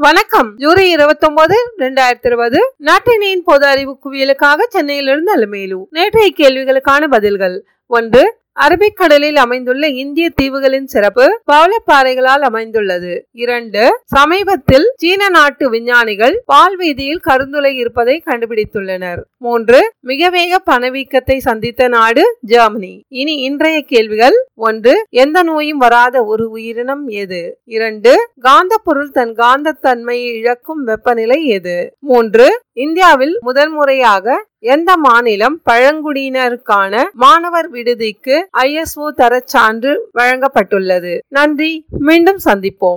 வணக்கம். ஜூலை இருபத்தி ஒன்பது இரண்டாயிரத்தி இருபது நாட்டினியின் பொது அறிவு குவியலுக்காக சென்னையிலிருந்து அலுமேலு நேற்றைய கேள்விகளுக்கான பதில்கள். ஒன்று அரபிக்கடலில் அமைந்துள்ள இந்திய தீவுகளின் சிறப்பு பவளப்பாறைகளால் அமைந்துள்ளது. இரண்டு சமீபத்தில் சீன நாட்டு விஞ்ஞானிகள் பால்வீதியில் கருந்துளை இருப்பதை கண்டுபிடித்துள்ளனர். மூன்று மிக வேக பணவீக்கத்தை சந்தித்த நாடு ஜெர்மனி. இனி இன்றைய கேள்விகள். ஒன்று எந்த நோயும் வராத ஒரு உயிரினம் எது? இரண்டு காந்த பொருள் தன் காந்த தன்மையை இழக்கும் வெப்பநிலை எது? மூன்று இந்தியாவில் முதல் முறையாக எந்த மாநிலம் பழங்குடியினருக்கான மாணவர் விடுதிக்கு ஐஎஸ்ஓ தரச்சான்று வழங்கப்பட்டுள்ளது? நன்றி மீண்டும் சந்திப்போம்.